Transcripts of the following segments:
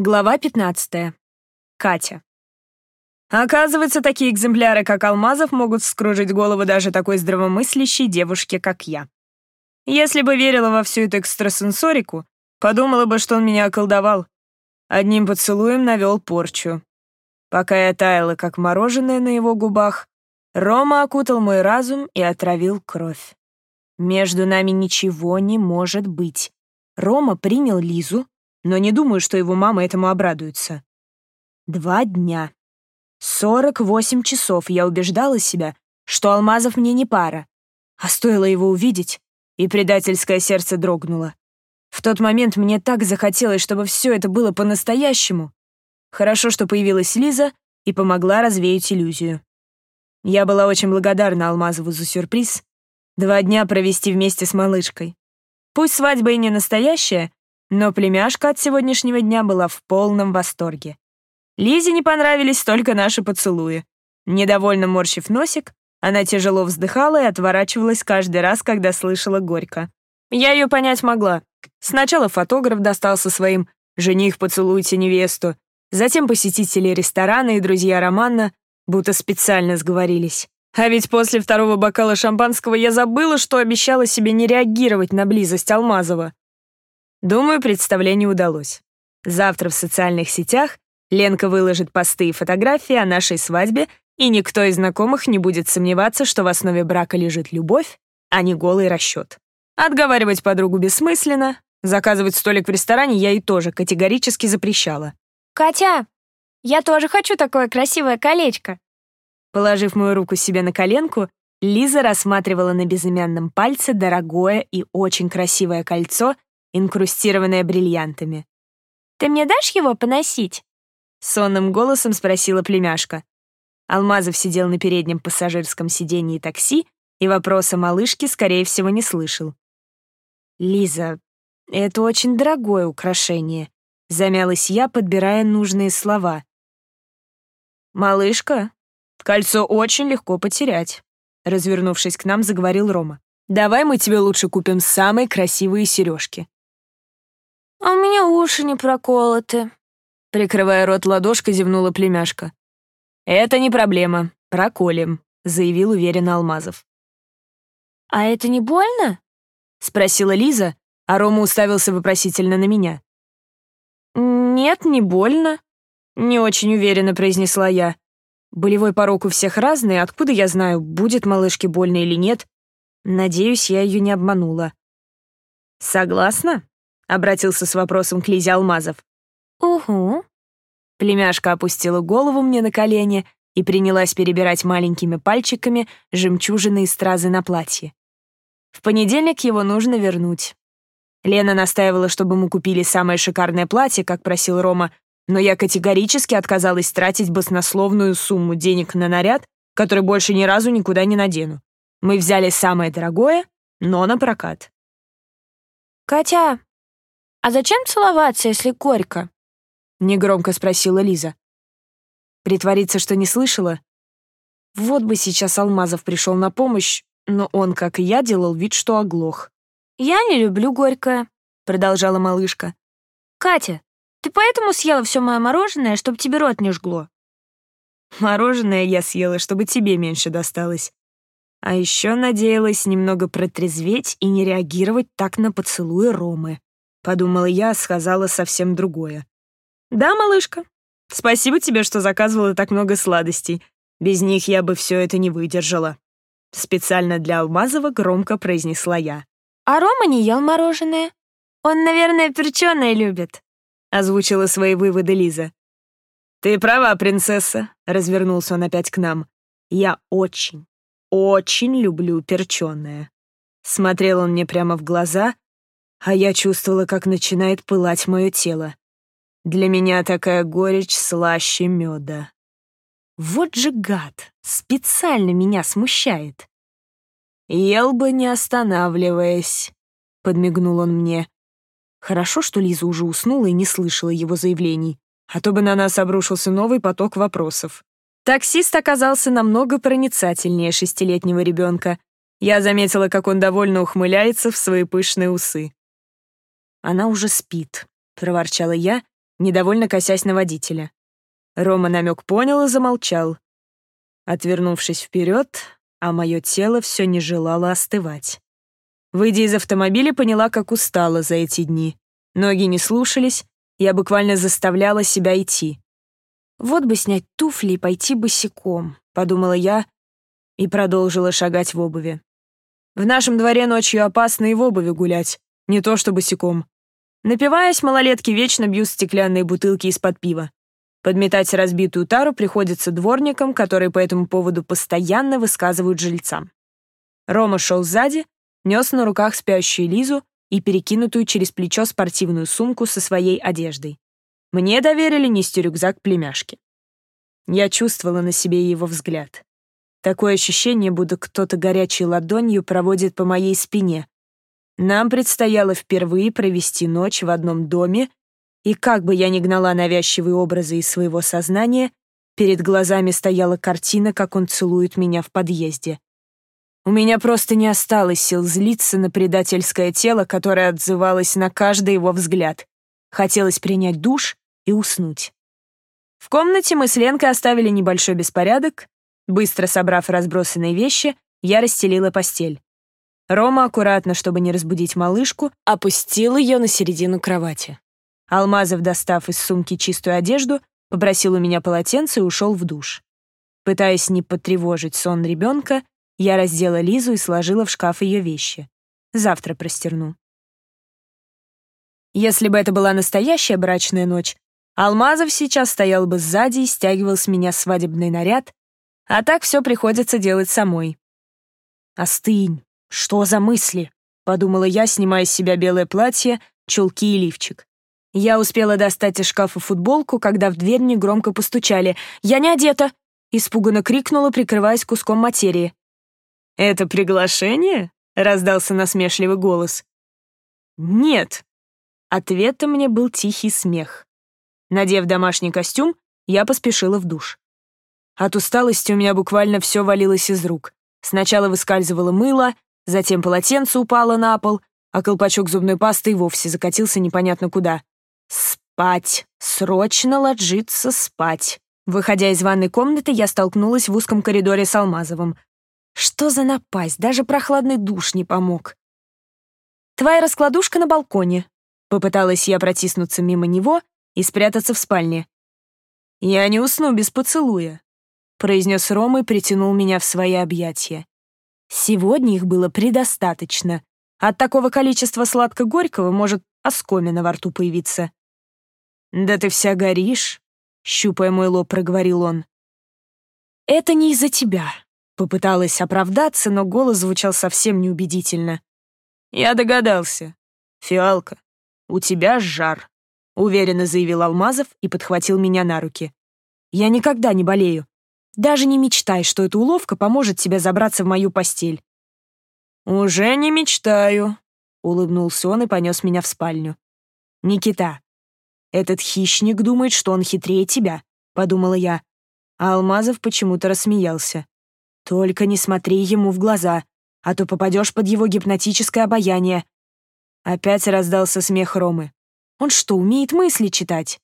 Глава 15. Катя. Оказывается, такие экземпляры, как Алмазов, могут вскружить голову даже такой здравомыслящей девушке, как я. Если бы верила во всю эту экстрасенсорику, подумала бы, что он меня околдовал. Одним поцелуем навел порчу. Пока я таяла, как мороженое на его губах, Рома окутал мой разум и отравил кровь. Между нами ничего не может быть. Рома принял Лизу, но не думаю, что его мама этому обрадуется. Два дня. Сорок восемь часов я убеждала себя, что Алмазов мне не пара. А стоило его увидеть, и предательское сердце дрогнуло. В тот момент мне так захотелось, чтобы все это было по-настоящему. Хорошо, что появилась Лиза и помогла развеять иллюзию. Я была очень благодарна Алмазову за сюрприз. Два дня провести вместе с малышкой. Пусть свадьба и не настоящая, но племяшка от сегодняшнего дня была в полном восторге. Лизе не понравились только наши поцелуи. Недовольно морщив носик, она тяжело вздыхала и отворачивалась каждый раз, когда слышала горько. Я ее понять могла. Сначала фотограф достался своим «жених, поцелуйте невесту», затем посетители ресторана и друзья Романа будто специально сговорились. А ведь после второго бокала шампанского я забыла, что обещала себе не реагировать на близость Алмазова. Думаю, представление удалось. Завтра в социальных сетях Ленка выложит посты и фотографии о нашей свадьбе, и никто из знакомых не будет сомневаться, что в основе брака лежит любовь, а не голый расчет. Отговаривать подругу бессмысленно, заказывать столик в ресторане я ей тоже категорически запрещала. «Катя, я тоже хочу такое красивое колечко». Положив мою руку себе на коленку, Лиза рассматривала на безымянном пальце дорогое и очень красивое кольцо инкрустированная бриллиантами. «Ты мне дашь его поносить?» Сонным голосом спросила племяшка. Алмазов сидел на переднем пассажирском сиденье такси и вопроса малышки, скорее всего, не слышал. «Лиза, это очень дорогое украшение», — замялась я, подбирая нужные слова. «Малышка, кольцо очень легко потерять», — развернувшись к нам, заговорил Рома. «Давай мы тебе лучше купим самые красивые сережки. «А у меня уши не проколоты», — прикрывая рот ладошкой, зевнула племяшка. «Это не проблема, проколем», — заявил уверенно Алмазов. «А это не больно?» — спросила Лиза, а Рома уставился вопросительно на меня. «Нет, не больно», — не очень уверенно произнесла я. Болевой порог у всех разный, откуда я знаю, будет малышке больно или нет. Надеюсь, я ее не обманула. «Согласна?» Обратился с вопросом к Лизе Алмазов. «Угу». Племяшка опустила голову мне на колени и принялась перебирать маленькими пальчиками жемчужины и стразы на платье. В понедельник его нужно вернуть. Лена настаивала, чтобы мы купили самое шикарное платье, как просил Рома, но я категорически отказалась тратить баснословную сумму денег на наряд, который больше ни разу никуда не надену. Мы взяли самое дорогое, но на прокат. «Катя, «А зачем целоваться, если горько?» — негромко спросила Лиза. Притвориться, что не слышала? Вот бы сейчас Алмазов пришел на помощь, но он, как и я, делал вид, что оглох. «Я не люблю горькое», — продолжала малышка. «Катя, ты поэтому съела все мое мороженое, чтобы тебе рот не жгло?» «Мороженое я съела, чтобы тебе меньше досталось. А еще надеялась немного протрезветь и не реагировать так на поцелуи Ромы. Подумала я, сказала совсем другое. «Да, малышка, спасибо тебе, что заказывала так много сладостей. Без них я бы все это не выдержала». Специально для Алмазова громко произнесла я. «А Рома не ел мороженое. Он, наверное, перченое любит», — озвучила свои выводы Лиза. «Ты права, принцесса», — развернулся он опять к нам. «Я очень, очень люблю перченое». Смотрел он мне прямо в глаза, а я чувствовала, как начинает пылать мое тело. Для меня такая горечь слаще меда. Вот же гад, специально меня смущает. «Ел бы, не останавливаясь», — подмигнул он мне. Хорошо, что Лиза уже уснула и не слышала его заявлений, а то бы на нас обрушился новый поток вопросов. Таксист оказался намного проницательнее шестилетнего ребенка. Я заметила, как он довольно ухмыляется в свои пышные усы. «Она уже спит», — проворчала я недовольно косясь на водителя. Рома намек понял и замолчал, отвернувшись вперед, а мое тело все не желало остывать. Выйдя из автомобиля, поняла, как устала за эти дни. Ноги не слушались, я буквально заставляла себя идти. «Вот бы снять туфли и пойти босиком», — подумала я и продолжила шагать в обуви. В нашем дворе ночью опасно и в обуви гулять, не то что босиком. Напиваясь, малолетки вечно бьют стеклянные бутылки из-под пива. Подметать разбитую тару приходится дворникам, которые по этому поводу постоянно высказывают жильцам. Рома шел сзади, нес на руках спящую Лизу и перекинутую через плечо спортивную сумку со своей одеждой. Мне доверили нести рюкзак племяшки. Я чувствовала на себе его взгляд. Такое ощущение, будто кто-то горячей ладонью проводит по моей спине. Нам предстояло впервые провести ночь в одном доме, и как бы я ни гнала навязчивые образы из своего сознания, перед глазами стояла картина, как он целует меня в подъезде. У меня просто не осталось сил злиться на предательское тело, которое отзывалось на каждый его взгляд. Хотелось принять душ и уснуть. В комнате мы с Ленкой оставили небольшой беспорядок. Быстро собрав разбросанные вещи, я расстелила постель. Рома, аккуратно, чтобы не разбудить малышку, опустил ее на середину кровати. Алмазов, достав из сумки чистую одежду, попросил у меня полотенце и ушел в душ. Пытаясь не потревожить сон ребенка, я раздела Лизу и сложила в шкаф ее вещи. Завтра простерну. Если бы это была настоящая брачная ночь, Алмазов сейчас стоял бы сзади и стягивал с меня свадебный наряд, а так все приходится делать самой. «Остынь, что за мысли?» — подумала я, снимая с себя белое платье, чулки и лифчик. Я успела достать из шкафа футболку, когда в дверь негромко постучали. «Я не одета!» — испуганно крикнула, прикрываясь куском материи. «Это приглашение?» — раздался насмешливый голос. «Нет». Ответом мне был тихий смех. Надев домашний костюм, я поспешила в душ. От усталости у меня буквально все валилось из рук. Сначала выскальзывало мыло, затем полотенце упало на пол, а колпачок зубной пасты и вовсе закатился непонятно куда. Спать. Срочно ложиться спать. Выходя из ванной комнаты, я столкнулась в узком коридоре с Алмазовым. Что за напасть? Даже прохладный душ не помог. «Твоя раскладушка на балконе», — попыталась я протиснуться мимо него и спрятаться в спальне. «Я не усну без поцелуя», — произнес Рома и притянул меня в свои объятия. Сегодня их было предостаточно. От такого количества сладко-горького может оскомина во рту появиться. «Да ты вся горишь», — щупая мой лоб, проговорил он. «Это не из-за тебя», — попыталась оправдаться, но голос звучал совсем неубедительно. «Я догадался. Фиалка, у тебя жар», — уверенно заявил Алмазов и подхватил меня на руки. «Я никогда не болею. Даже не мечтай, что эта уловка поможет тебе забраться в мою постель». «Уже не мечтаю», — улыбнулся он и понес меня в спальню. «Никита, «Этот хищник думает, что он хитрее тебя», — подумала я. А Алмазов почему-то рассмеялся. «Только не смотри ему в глаза, а то попадешь под его гипнотическое обаяние». Опять раздался смех Ромы. «Он что, умеет мысли читать?»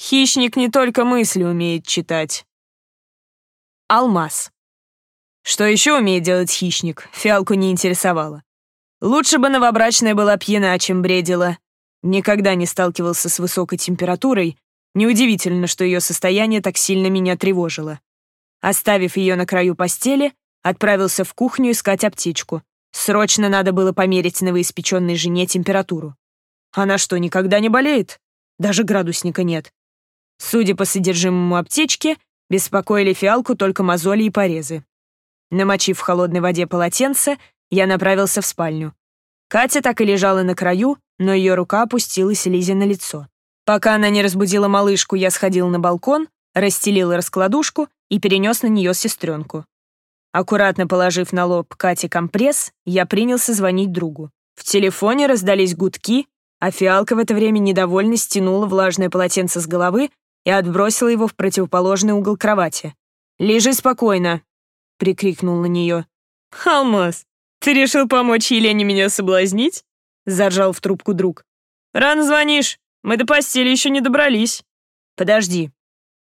«Хищник не только мысли умеет читать». Алмаз. Что еще умеет делать хищник, фиалку не интересовало. Лучше бы новобрачная была пьяна, чем бредила. Никогда не сталкивался с высокой температурой, неудивительно, что ее состояние так сильно меня тревожило. Оставив ее на краю постели, отправился в кухню искать аптечку. Срочно надо было померить новоиспеченной жене температуру. Она что, никогда не болеет? Даже градусника нет. Судя по содержимому аптечки, беспокоили фиалку только мозоли и порезы. Намочив в холодной воде полотенце, я направился в спальню. Катя так и лежала на краю, но ее рука опустилась Лизе на лицо. Пока она не разбудила малышку, я сходил на балкон, расстелил раскладушку и перенес на нее сестренку. Аккуратно положив на лоб Кате компресс, я принялся звонить другу. В телефоне раздались гудки, а фиалка в это время недовольно стянула влажное полотенце с головы и отбросила его в противоположный угол кровати. «Лежи спокойно!» — прикрикнул на нее. «Алмаз, ты решил помочь Елене меня соблазнить?» — заржал в трубку друг. «Рано звонишь. Мы до постели еще не добрались». «Подожди».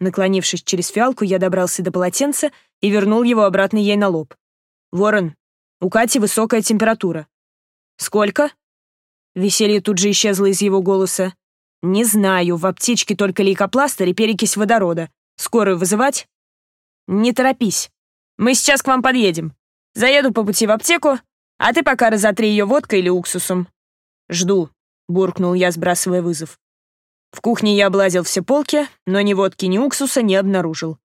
Наклонившись через фиалку, я добрался до полотенца и вернул его обратно ей на лоб. «Ворон, у Кати высокая температура». «Сколько?» Веселье тут же исчезло из его голоса. «Не знаю, в аптечке только лейкопластырь и перекись водорода. Скорую вызывать?» «Не торопись. Мы сейчас к вам подъедем. Заеду по пути в аптеку, а ты пока разотри ее водкой или уксусом». «Жду», — буркнул я, сбрасывая вызов. В кухне я облазил все полки, но ни водки, ни уксуса не обнаружил.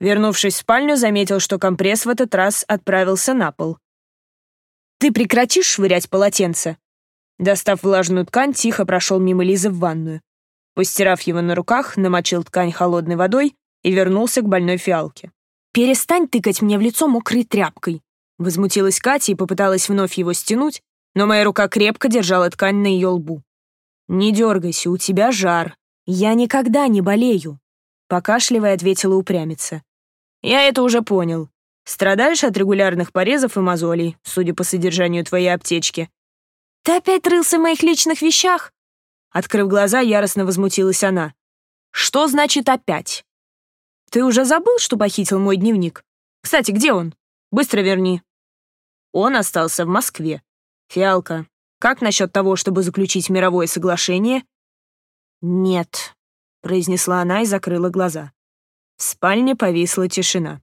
Вернувшись в спальню, заметил, что компресс в этот раз отправился на пол. «Ты прекратишь швырять полотенце?» Достав влажную ткань, тихо прошел мимо Лизы в ванную. Постирав его на руках, намочил ткань холодной водой и вернулся к больной фиалке. «Перестань тыкать мне в лицо мокрой тряпкой!» Возмутилась Катя и попыталась вновь его стянуть, но моя рука крепко держала ткань на ее лбу. «Не дергайся, у тебя жар. Я никогда не болею», — покашливая ответила упрямица. «Я это уже понял. Страдаешь от регулярных порезов и мозолей, судя по содержанию твоей аптечки. «Ты опять рылся в моих личных вещах?» Открыв глаза, яростно возмутилась она. «Что значит «опять»?» «Ты уже забыл, что похитил мой дневник? Кстати, где он? Быстро верни». Он остался в Москве. «Фиалка, как насчет того, чтобы заключить мировое соглашение?» «Нет», — произнесла она и закрыла глаза. В спальне повисла тишина.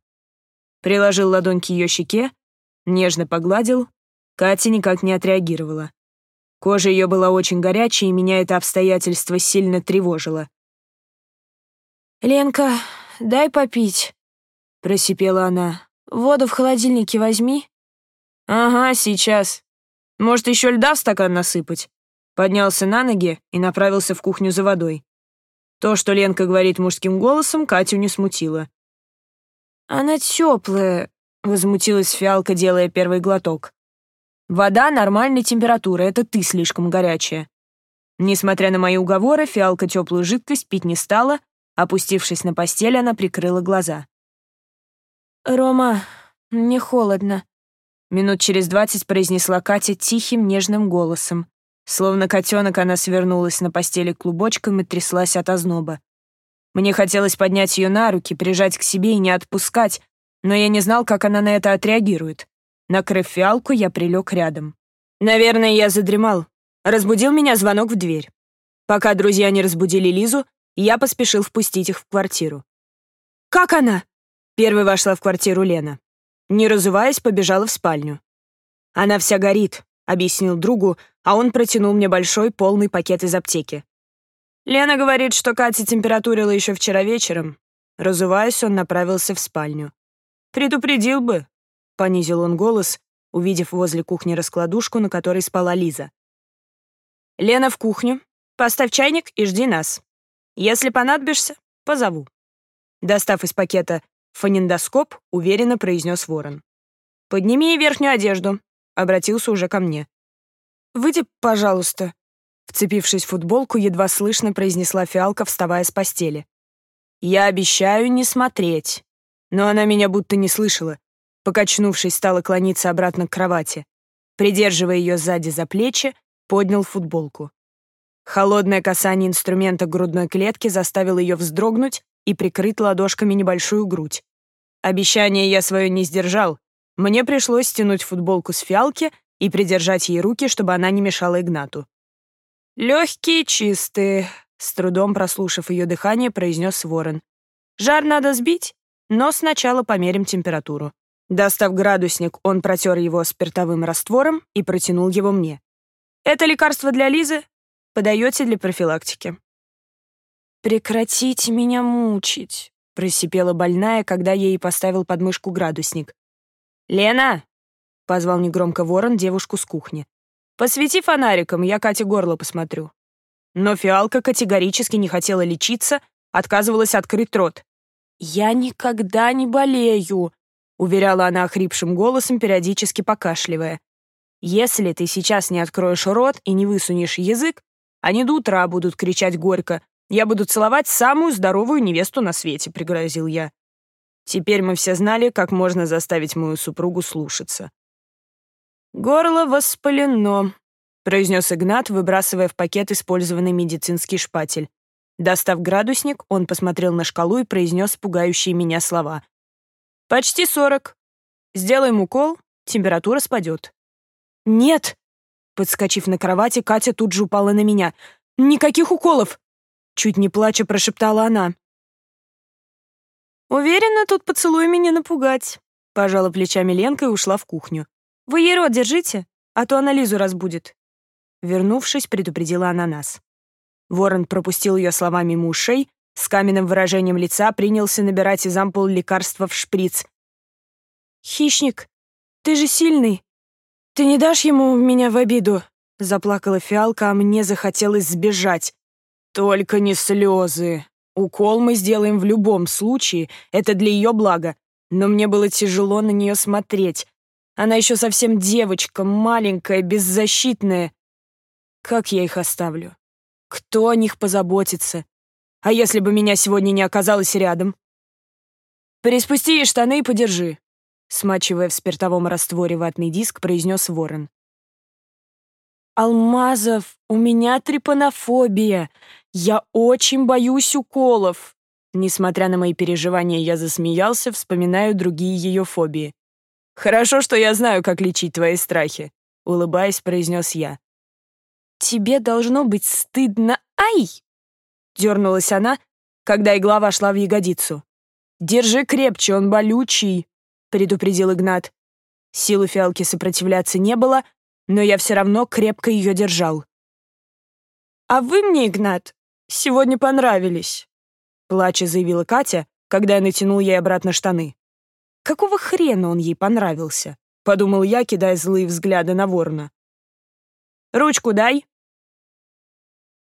Приложил ладонь к ее щеке, нежно погладил. Катя никак не отреагировала. Кожа ее была очень горячей, и меня это обстоятельство сильно тревожило. «Ленка, дай попить», — просипела она. «Воду в холодильнике возьми». «Ага, сейчас. Может, еще льда в стакан насыпать?» Поднялся на ноги и направился в кухню за водой. То, что Ленка говорит мужским голосом, Катю не смутило. «Она теплая», — возмутилась фиалка, делая первый глоток. Вода нормальной температуры, это ты слишком горячая. Несмотря на мои уговоры, фиалка теплую жидкость пить не стала, опустившись на постель, она прикрыла глаза. «Рома, мне холодно», — минут через двадцать произнесла Катя тихим, нежным голосом. Словно котенок, она свернулась на постели клубочком и тряслась от озноба. Мне хотелось поднять ее на руки, прижать к себе и не отпускать, но я не знал, как она на это отреагирует. Накрыв фиалку, я прилег рядом. Наверное, я задремал. Разбудил меня звонок в дверь. Пока друзья не разбудили Лизу, я поспешил впустить их в квартиру. «Как она?» Первой вошла в квартиру Лена. Не разуваясь, побежала в спальню. «Она вся горит», — объяснил другу, а он протянул мне большой полный пакет из аптеки. Лена говорит, что Катя температурила еще вчера вечером. Разуваясь, он направился в спальню. «Предупредил бы, — понизил он голос, увидев возле кухни раскладушку, на которой спала Лиза. «Лена в кухню. Поставь чайник и жди нас. Если понадобишься, позову». Достав из пакета фонендоскоп, уверенно произнес ворон. «Подними верхнюю одежду», — обратился уже ко мне. «Выйди, пожалуйста», — вцепившись в футболку, едва слышно произнесла фиалка, вставая с постели. «Я обещаю не смотреть». Но она меня будто не слышала Покачнувшись, стала клониться обратно к кровати. Придерживая ее сзади за плечи, поднял футболку. Холодное касание инструмента грудной клетке заставило ее вздрогнуть и прикрыть ладошками небольшую грудь. Обещание я свое не сдержал. Мне пришлось стянуть футболку с фиалки и придержать ей руки, чтобы она не мешала Игнату. «Легкие, чистые», — с трудом прослушав ее дыхание, произнес Ворон. «Жар надо сбить, но сначала померим температуру». Достав градусник, он протер его спиртовым раствором и протянул его мне. «Это лекарство для Лизы. Подаете для профилактики». «Прекратите меня мучить», — просипела больная, когда ей поставил под мышку градусник. «Лена!» — позвал негромко ворон девушку с кухни. «Посвети фонариком, я Кате горло посмотрю». Но фиалка категорически не хотела лечиться, отказывалась открыть рот. «Я никогда не болею», — уверяла она охрипшим голосом, периодически покашливая. «Если ты сейчас не откроешь рот и не высунешь язык, они до утра будут кричать горько. Я буду целовать самую здоровую невесту на свете», — пригрозил я. Теперь мы все знали, как можно заставить мою супругу слушаться. «Горло воспалено», произнес Игнат, выбрасывая в пакет использованный медицинский шпатель. Достав градусник, он посмотрел на шкалу и произнес пугающие меня слова. «Почти сорок. Сделаем укол, температура спадет». «Нет!» Подскочив на кровати, Катя тут же упала на меня. «Никаких уколов!» Чуть не плача прошептала она. «Уверена, тут поцелуями не напугать», — пожала плечами Ленка и ушла в кухню. «Вы ей рот держите, а то она Лизу разбудит». Вернувшись, предупредила она нас. Ворон пропустил ее слова мимо ушей, с каменным выражением лица принялся набирать из ампул лекарства в шприц. «Хищник, ты же сильный. Ты не дашь ему меня в обиду?» Заплакала фиалка, а мне захотелось сбежать. «Только не слезы. Укол мы сделаем в любом случае, это для ее блага. Но мне было тяжело на нее смотреть. Она еще совсем девочка, маленькая, беззащитная. Как я их оставлю? Кто о них позаботится? А если бы меня сегодня не оказалось рядом? Приспусти ей штаны и подержи. Смачивая в спиртовом растворе ватный диск, произнес ворон. «Алмазов, у меня трипанофобия. Я очень боюсь уколов». Несмотря на мои переживания, я засмеялся, вспоминаю другие ее фобии. «Хорошо, что я знаю, как лечить твои страхи», — улыбаясь, произнес я. «Тебе должно быть стыдно, ай!» — дернулась она, когда игла вошла в ягодицу. «Держи крепче, он болючий», — предупредил Игнат. Силы фиалки сопротивляться не было, но я все равно крепко ее держал. «А вы мне, Игнат, сегодня понравились», — плача заявила Катя, когда я натянул ей обратно штаны. «Какого хрена он ей понравился?» — подумал я, кидая злые взгляды на ворона. «Ручку дай!»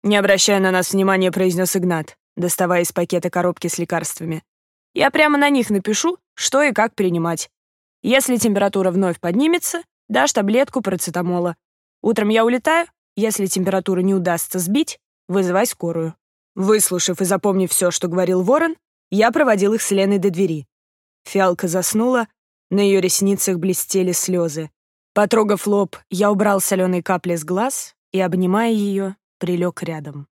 Не обращая на нас внимания, произнес Игнат, доставая из пакета коробки с лекарствами. «Я прямо на них напишу, что и как принимать. Если температура вновь поднимется, Дашь таблетку парацетамола. Утром я улетаю. Если температуру не удастся сбить, вызывай скорую». Выслушав и запомнив все, что говорил Ворон, я проводил их с Леной до двери. Фиалка заснула, на ее ресницах блестели слезы. Потрогав лоб, я убрал соленые капли с глаз и, обнимая ее, прилег рядом.